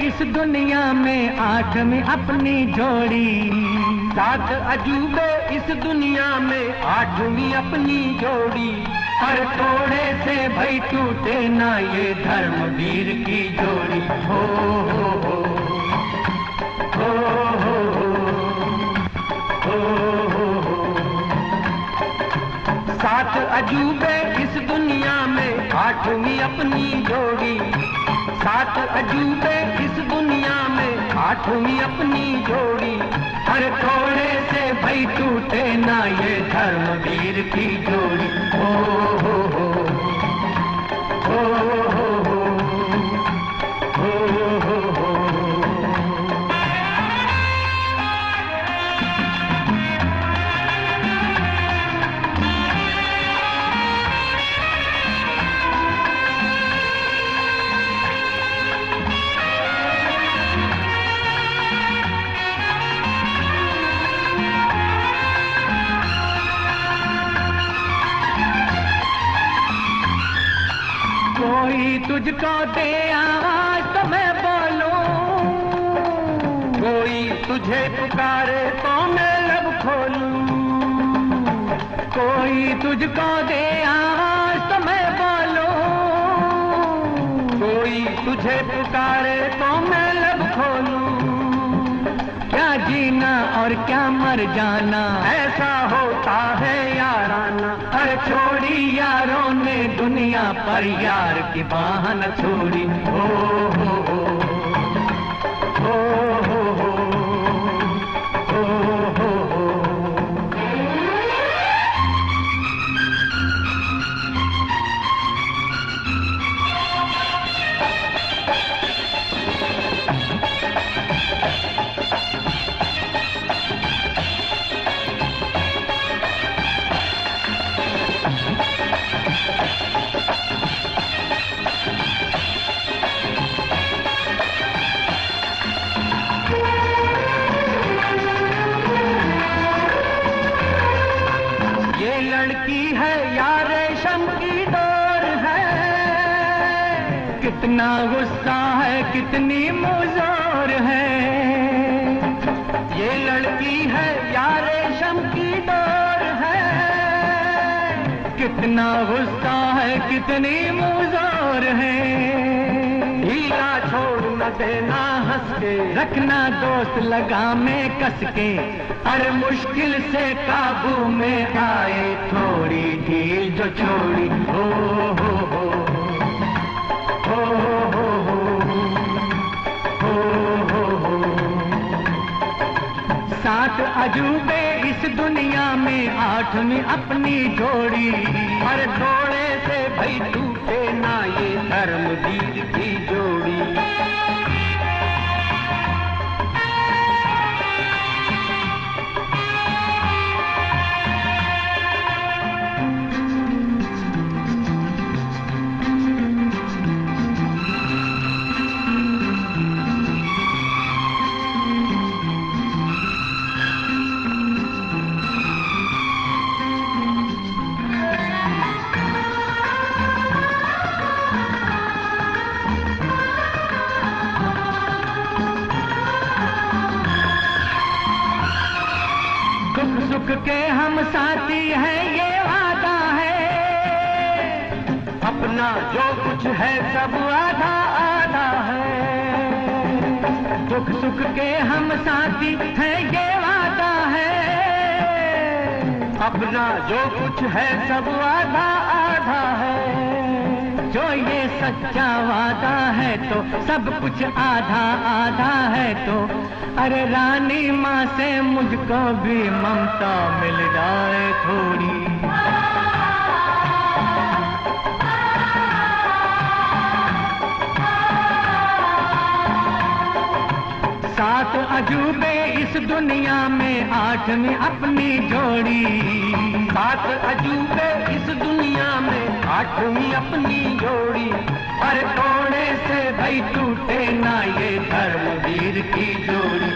इस दुनिया में आठ में अपनी जोड़ी। सात अजूबे इस दुनिया में आठवीं अपनी जोड़ी। हर थोड़े से भाई टूटे ना ये धर्मवीर की जोड़ी। हो हो हो हो हो हो हो सात अजूबे इस दुनिया में आठवीं अपनी जोड़ी। सात अजूबे इस दुनिया में आठवीं अपनी जोड़ी। हर थोड़े से भाई टूटे ना ये धर्मवीर की जोड़ी। हो हो हो हो हो हो। तुझको दे आवाज़ तो मैं बोलूँ। कोई तुझे पुकारे तो मैं लब खोलूं। कोई तुझको दे आवाज़ तो मैं बोलूँ। कोई तुझे पुकारे तो मैं लब खोलूं। क्या जीना और क्या मर जाना, ऐसा होता है याराना हर छोड़ी यारों ने दुनिया पर यार की बाहन छोड़ी। हो हो हो की डोर है। कितना गुस्सा है, कितनी मुजोर है। ये लड़की है यार रेशम की डोर है। कितना गुस्सा है, कितनी मुजोर है। ढीला छोड़ देना हंस के रखना दोस्त लगा में कस के हर मुश्किल से काबू में आए, थोड़ी ढील जो छोड़ी। हो हो हो हो हो हो सात अजूबे इस दुनिया में आठ में अपनी जोड़ी। हर थोड़े से भाई टूटे ना ये साथी है, ये वादा है। अपना जो कुछ है, सब आधा आधा है। दुख सुख के हम साथी है, ये वादा है। अपना जो कुछ है, सब आधा आधा है। जो ये सच्चा वादा है तो सब कुछ आधा आधा है तो। अरे रानी माँ से मुझको भी ममता मिल जाए थोड़ी। सात अजूबे इस दुनिया में आठवीं अपनी जोड़ी। सात अजूबे इस दुनिया में आठवीं अपनी जोड़ी पर थोड़े से भाई टूटे ना ये धर्मवीर की जोड़ी।